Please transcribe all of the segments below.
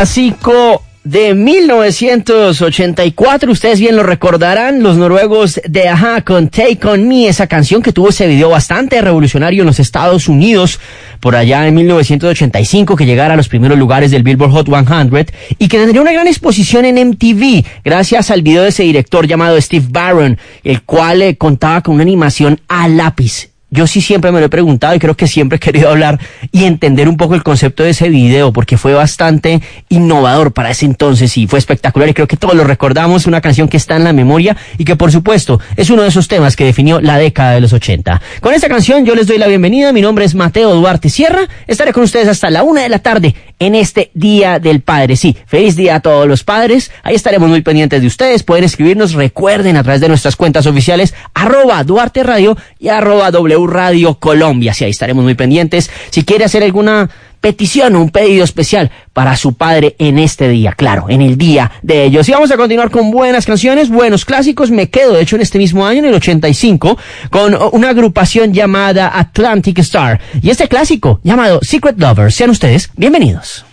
Clásico de 1984, ustedes bien lo recordarán, los noruegos de Aja con Take On Me, esa canción que tuvo ese video bastante revolucionario en los Estados Unidos, por allá en 1985, que llegara a los primeros lugares del Billboard Hot 100 y que tendría una gran exposición en MTV, gracias al video de ese director llamado Steve Barron, el cual eh, contaba con una animación a lápiz yo sí siempre me lo he preguntado y creo que siempre he querido hablar y entender un poco el concepto de ese video porque fue bastante innovador para ese entonces y fue espectacular y creo que todos lo recordamos, una canción que está en la memoria y que por supuesto es uno de esos temas que definió la década de los 80. Con esta canción yo les doy la bienvenida, mi nombre es Mateo Duarte Sierra, estaré con ustedes hasta la una de la tarde en este Día del Padre. Sí, feliz día a todos los padres, ahí estaremos muy pendientes de ustedes, pueden escribirnos, recuerden a través de nuestras cuentas oficiales arroba Duarte Radio y arroba W Radio Colombia. Si ahí estaremos muy pendientes. Si quiere hacer alguna petición o un pedido especial para su padre en este día, claro, en el día de ellos. Y vamos a continuar con buenas canciones, buenos clásicos. Me quedo, de hecho, en este mismo año, en el 85, con una agrupación llamada Atlantic Star. Y este clásico llamado Secret Lovers. Sean ustedes bienvenidos.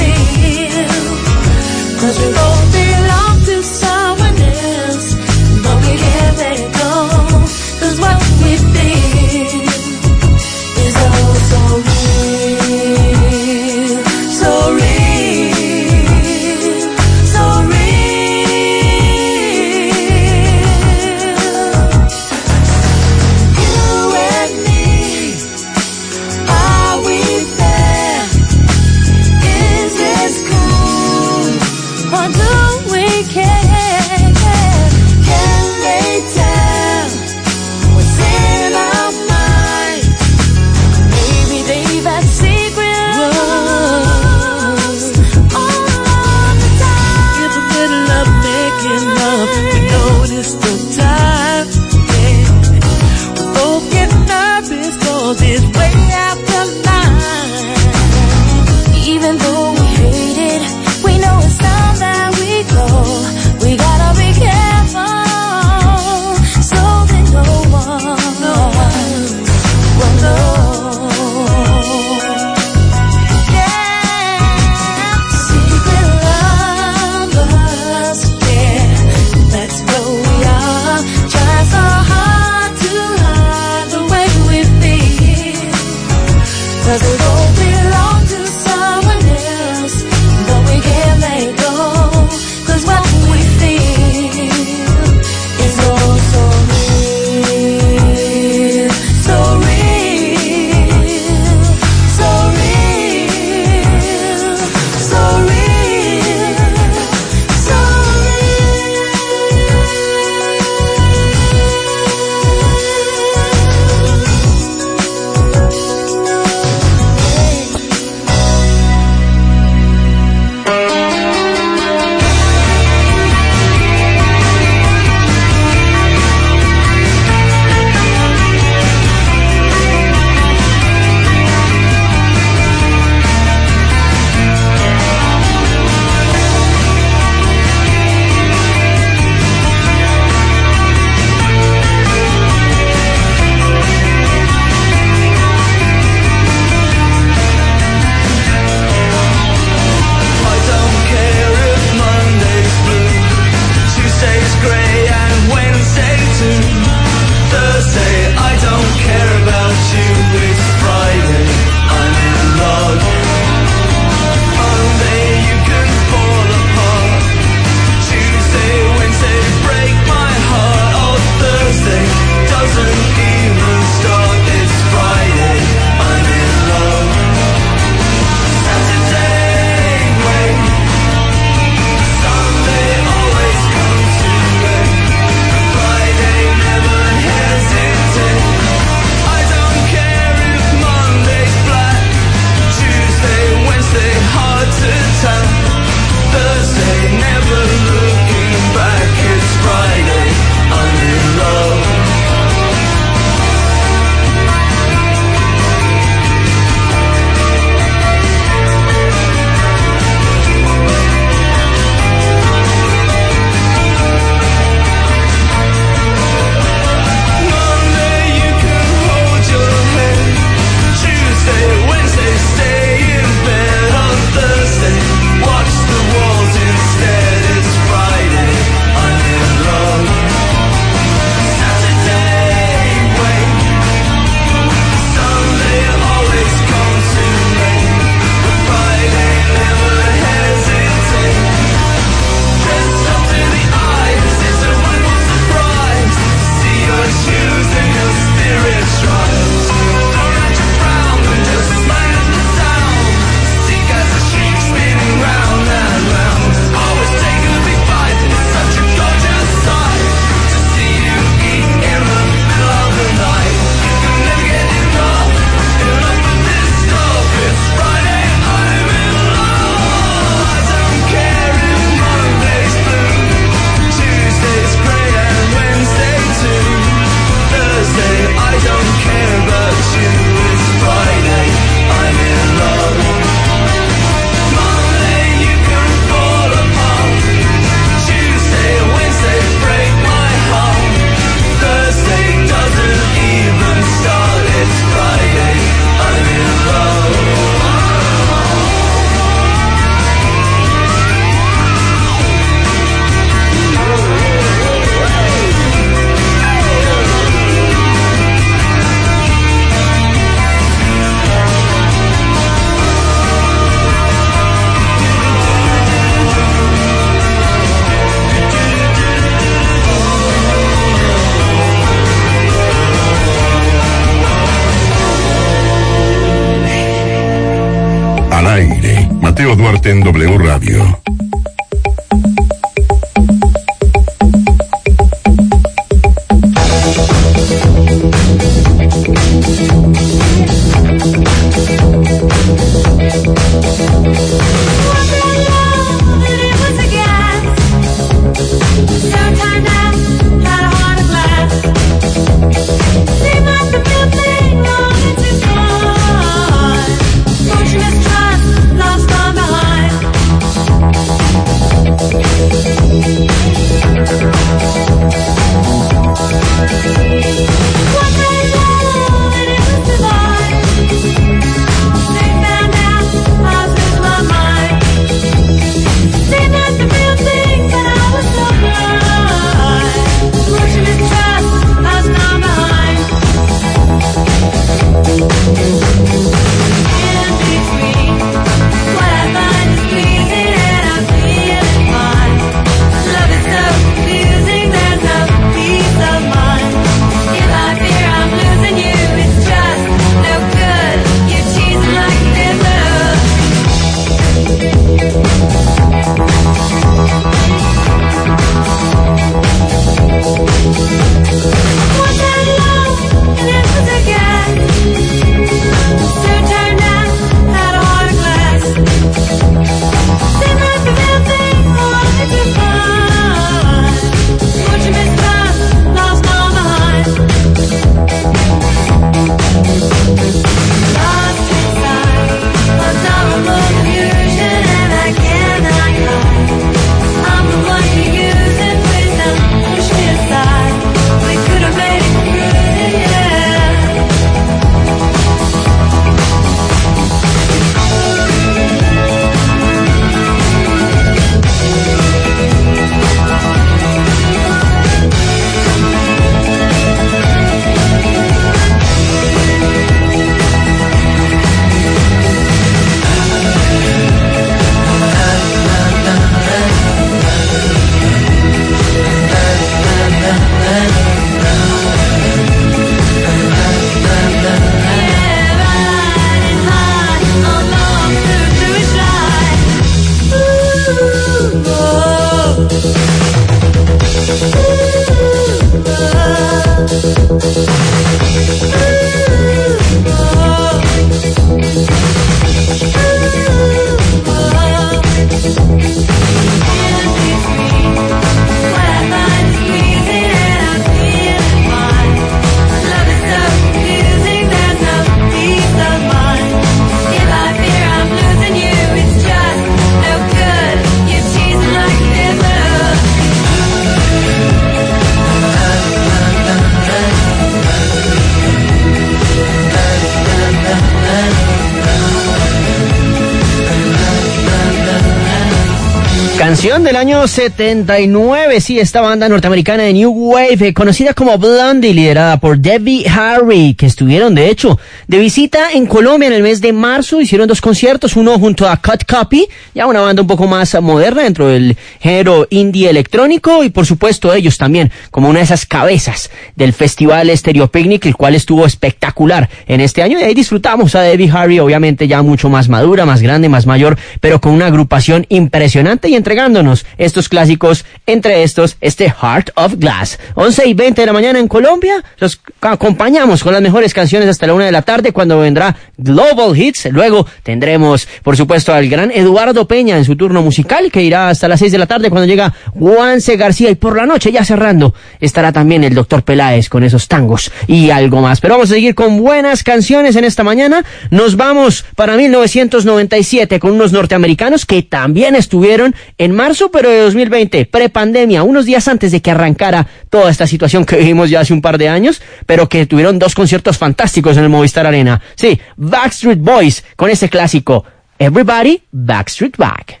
Del año 79, sí, esta banda norteamericana de New Wave, eh, conocida como Blondie, liderada por Debbie Harry, que estuvieron, de hecho, de visita en Colombia en el mes de marzo, hicieron dos conciertos, uno junto a Cut Copy, ya una banda un poco más moderna dentro del género indie electrónico, y por supuesto ellos también, como una de esas cabezas del festival Stereo Picnic, el cual estuvo espectacular en este año, y ahí disfrutamos a Debbie Harry, obviamente ya mucho más madura, más grande, más mayor, pero con una agrupación impresionante y entregándonos estos clásicos, entre estos, este Heart of Glass. 11 y 20 de la mañana en Colombia, los acompañamos con las mejores canciones hasta la una de la tarde cuando vendrá Global Hits. Luego tendremos, por supuesto, al gran Eduardo Peña en su turno musical que irá hasta las 6 de la tarde cuando llega Juanse García y por la noche ya cerrando estará también el doctor Peláez con esos tangos y algo más. Pero vamos a seguir con buenas canciones en esta mañana. Nos vamos para 1997 con unos norteamericanos que también estuvieron en marzo, pero de 2020, prepandemia, unos días antes de que arrancara toda esta situación que vivimos ya hace un par de años, pero que tuvieron dos conciertos fantásticos en el Movistar Arena. Sí, Backstreet Boys con ese clásico Everybody Backstreet Back.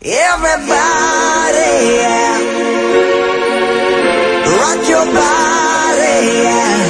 Everybody, yeah. Rock your body.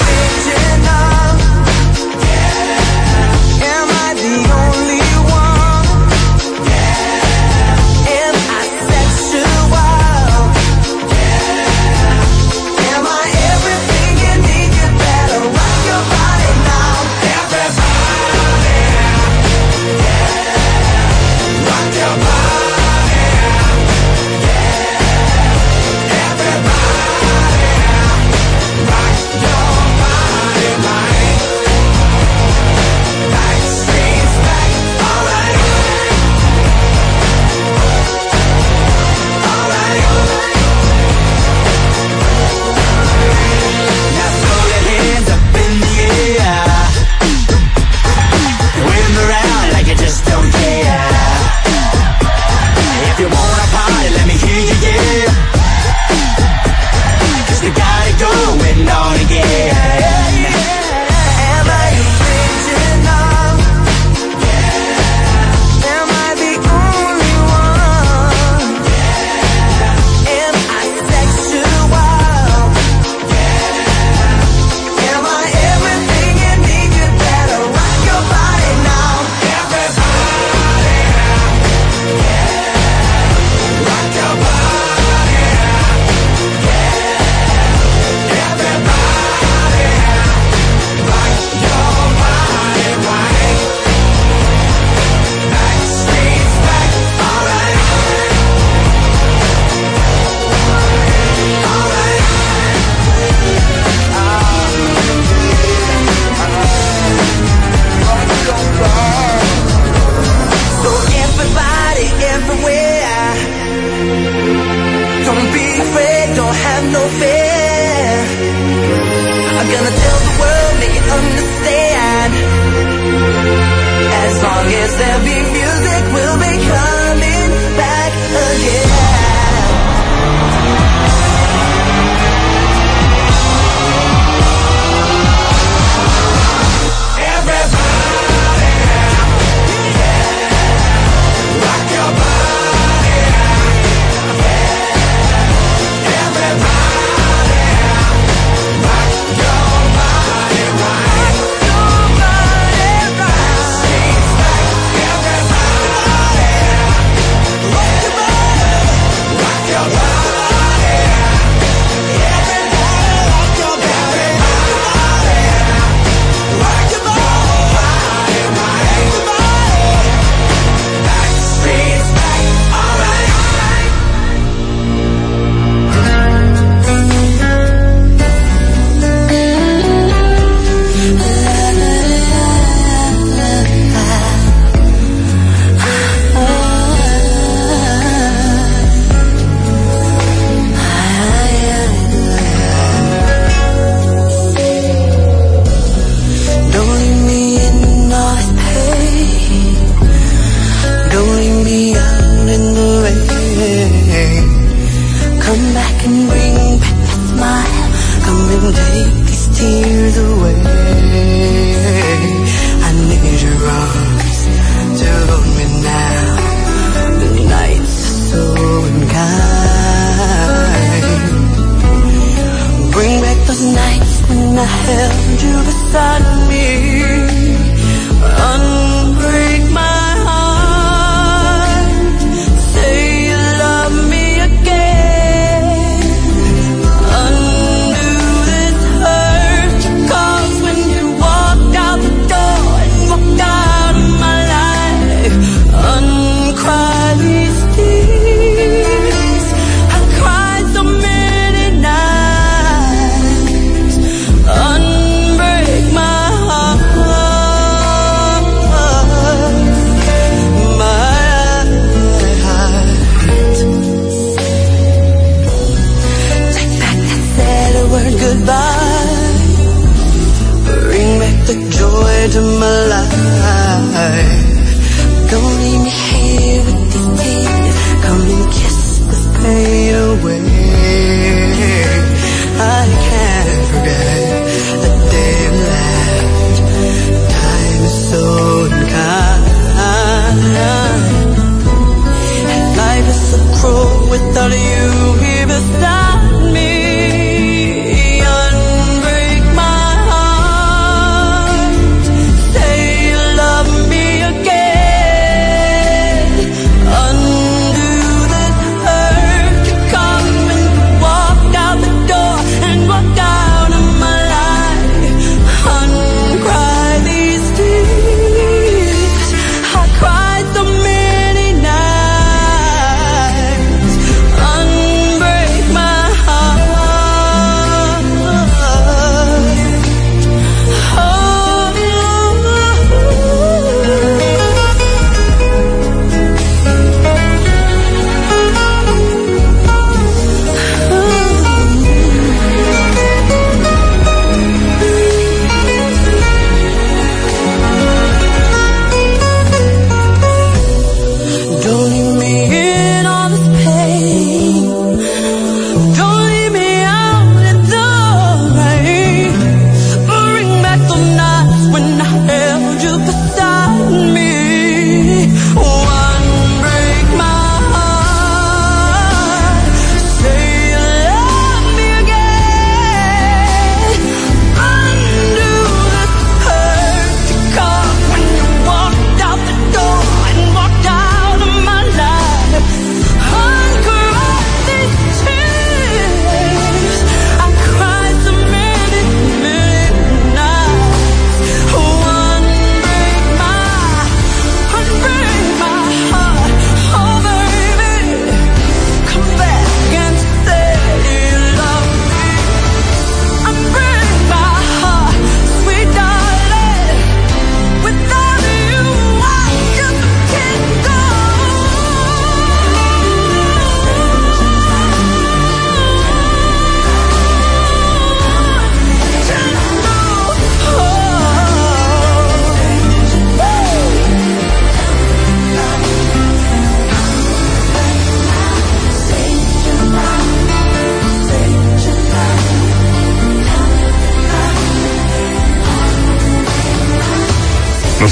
bear I'm gonna tell the world, make it understand. As long as they'll be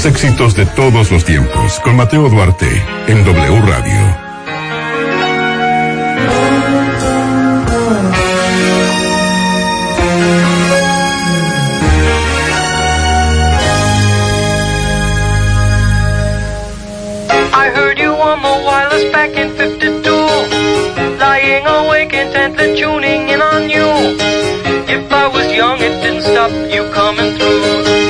Éxitos de todos los tiempos con Mateo Duarte en W Radio. I heard you on the wireless back in 52, lying awake intently tuning in on you. If I was young, it didn't stop you coming through.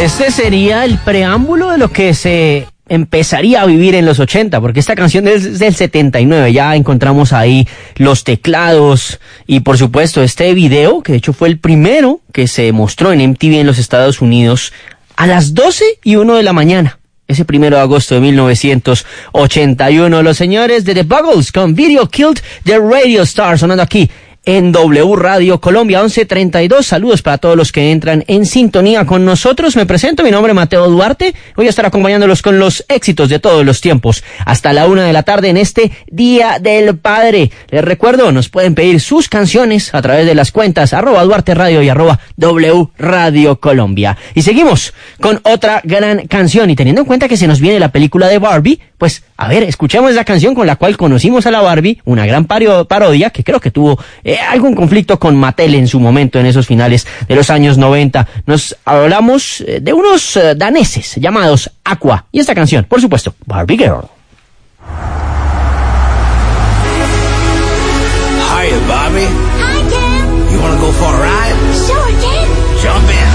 Este sería el preámbulo de lo que se empezaría a vivir en los 80, porque esta canción es del 79, ya encontramos ahí los teclados y por supuesto este video, que de hecho fue el primero que se mostró en MTV en los Estados Unidos a las 12 y 1 de la mañana, ese primero de agosto de 1981, los señores de The Buggles con Video Killed the Radio Star, sonando aquí en W Radio Colombia 1132. Saludos para todos los que entran en sintonía con nosotros. Me presento, mi nombre es Mateo Duarte. Voy a estar acompañándolos con los éxitos de todos los tiempos hasta la una de la tarde en este Día del Padre. Les recuerdo, nos pueden pedir sus canciones a través de las cuentas arroba Duarte Radio y arroba W Radio Colombia. Y seguimos con otra gran canción y teniendo en cuenta que se nos viene la película de Barbie, pues a ver, escuchemos esa canción con la cual conocimos a la Barbie, una gran pario- parodia que creo que tuvo eh, algún conflicto con Mattel en su momento en esos finales de los años 90. Nos hablamos eh, de unos eh, daneses llamados Aqua y esta canción, por supuesto, Barbie Girl. Hiya, Bobby. Hi, Ken. You wanna go for a ride? Sure, Ken. Jump in.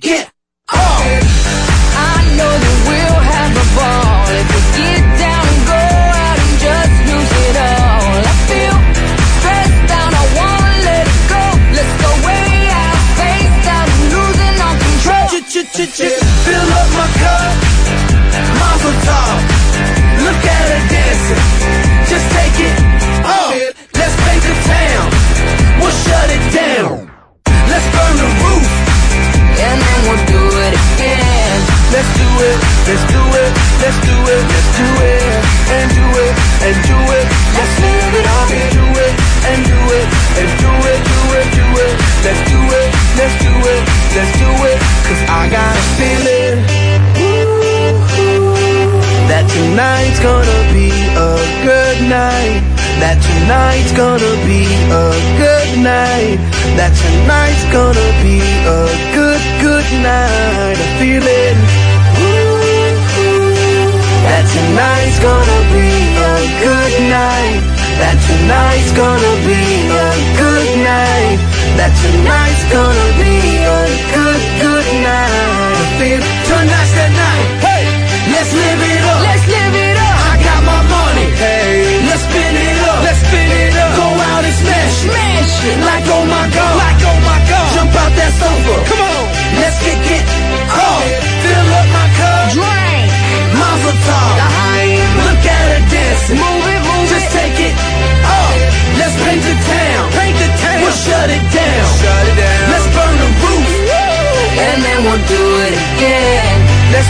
get.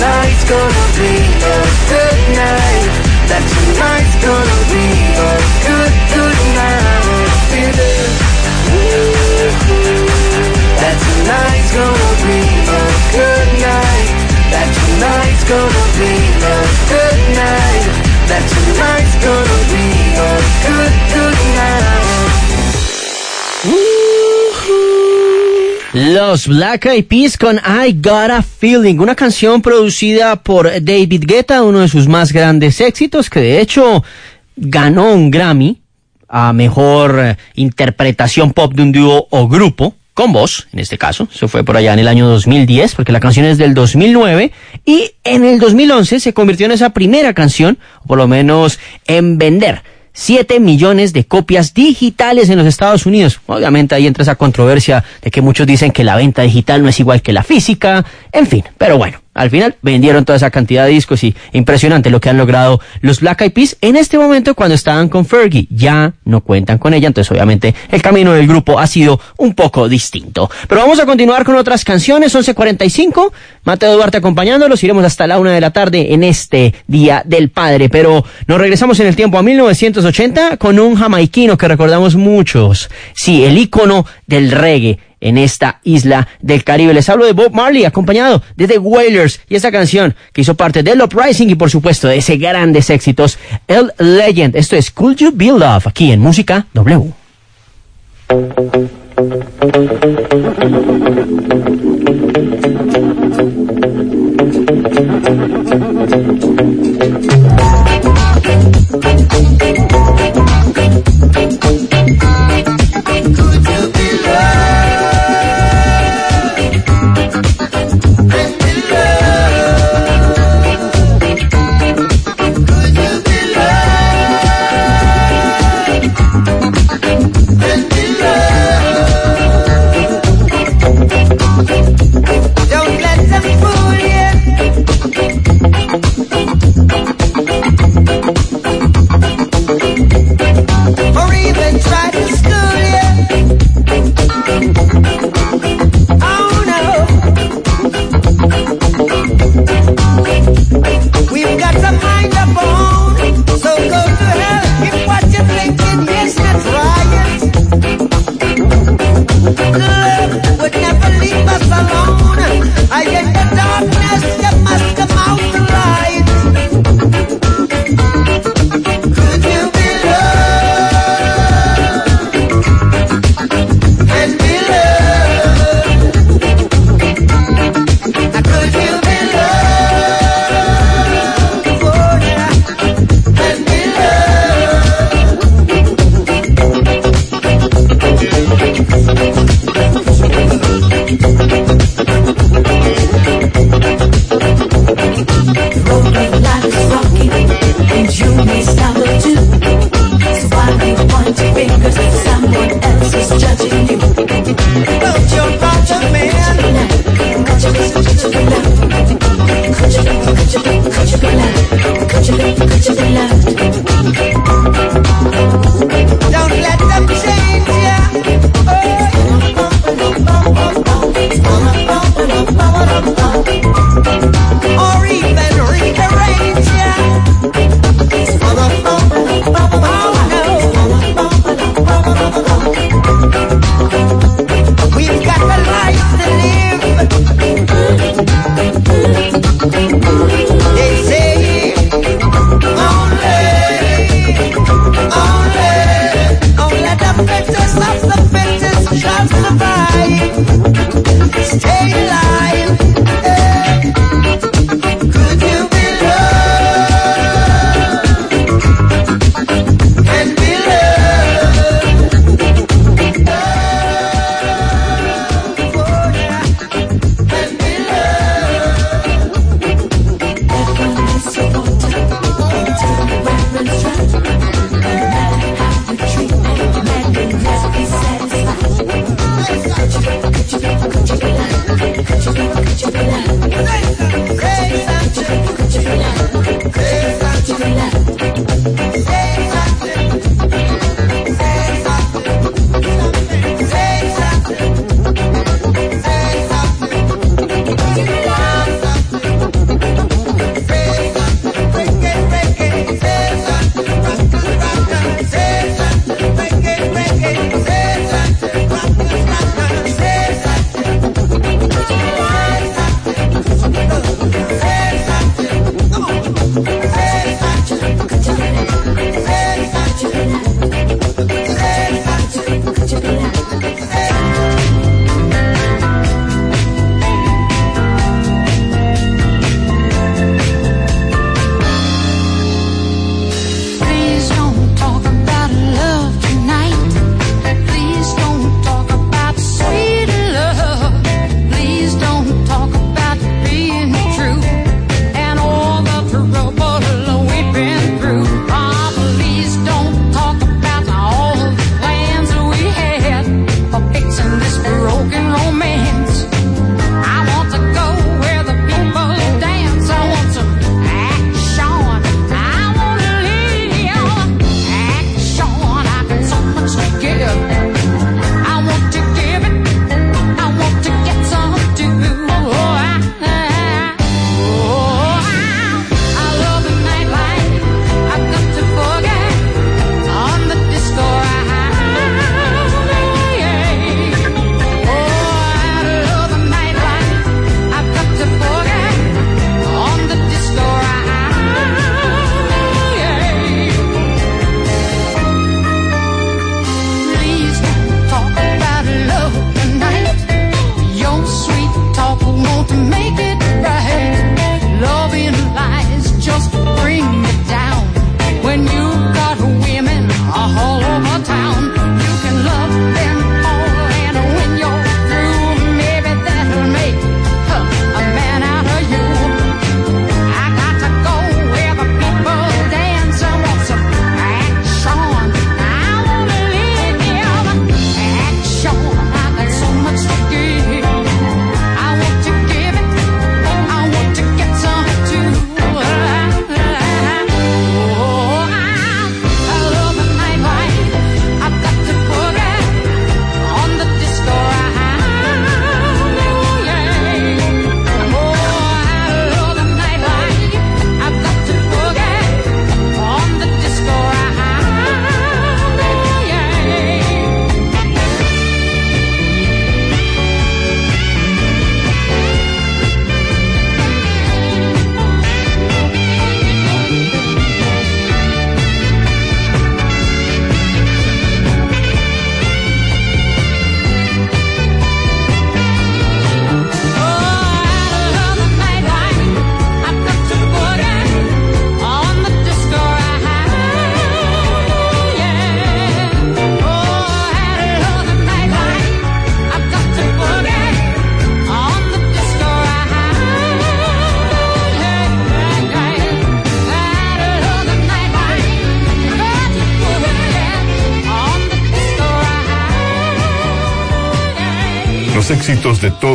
night's gonna los Black Eyed Peas con I Got a Feeling, una canción producida por David Guetta, uno de sus más grandes éxitos, que de hecho ganó un Grammy a mejor eh, interpretación pop de un dúo o grupo, con voz, en este caso, se fue por allá en el año 2010, porque la canción es del 2009, y en el 2011 se convirtió en esa primera canción, por lo menos en vender 7 millones de copias digitales en los Estados Unidos. Obviamente ahí entra esa controversia de que muchos dicen que la venta digital no es igual que la física, en fin, pero bueno, al final vendieron toda esa cantidad de discos y impresionante lo que han logrado los Black Eyed Peas en este momento cuando estaban con Fergie. Ya no cuentan con ella, entonces obviamente el camino del grupo ha sido un poco distinto. Pero vamos a continuar con otras canciones, 11.45, Mateo Duarte acompañándolos, iremos hasta la una de la tarde en este Día del Padre, pero nos regresamos en el tiempo a 1980 con un jamaiquino que recordamos muchos, sí, el ícono del reggae en esta isla del Caribe. Les hablo de Bob Marley, acompañado de The Wailers y esta canción que hizo parte del Uprising y por supuesto de ese grandes éxitos, El Legend. Esto es Could You Be Love aquí en Música W.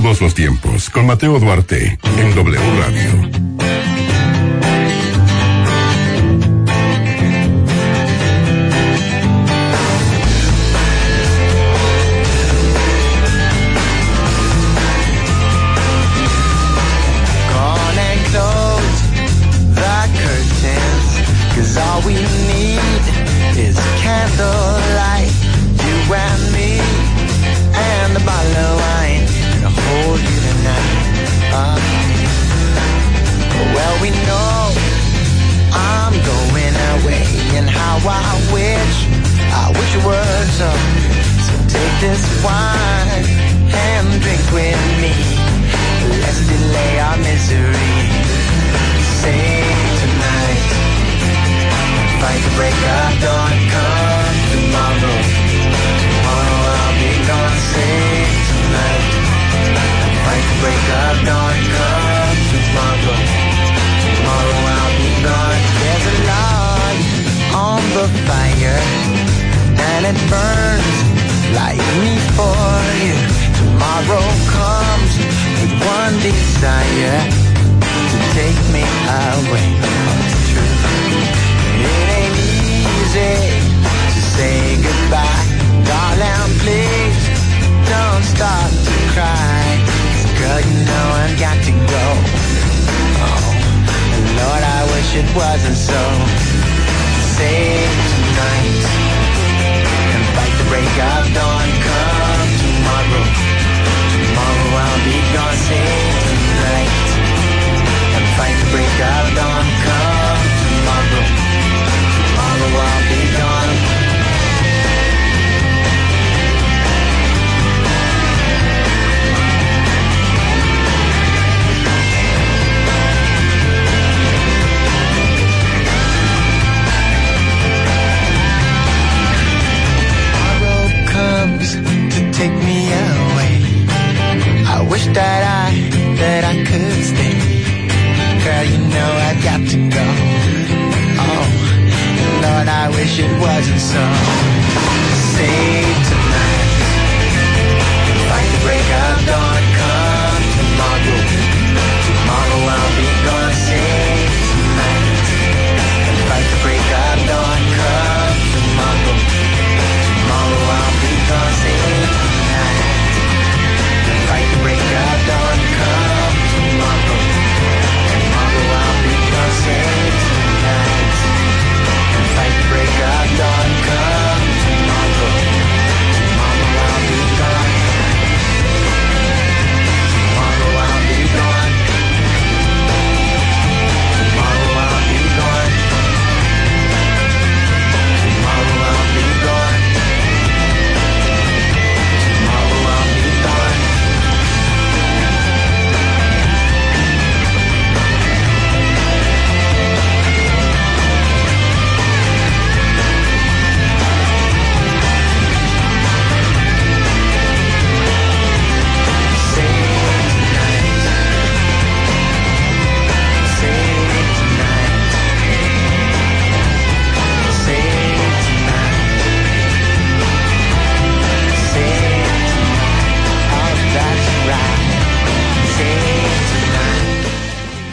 todos los tiempos con Mateo Duarte en W Radio. sun.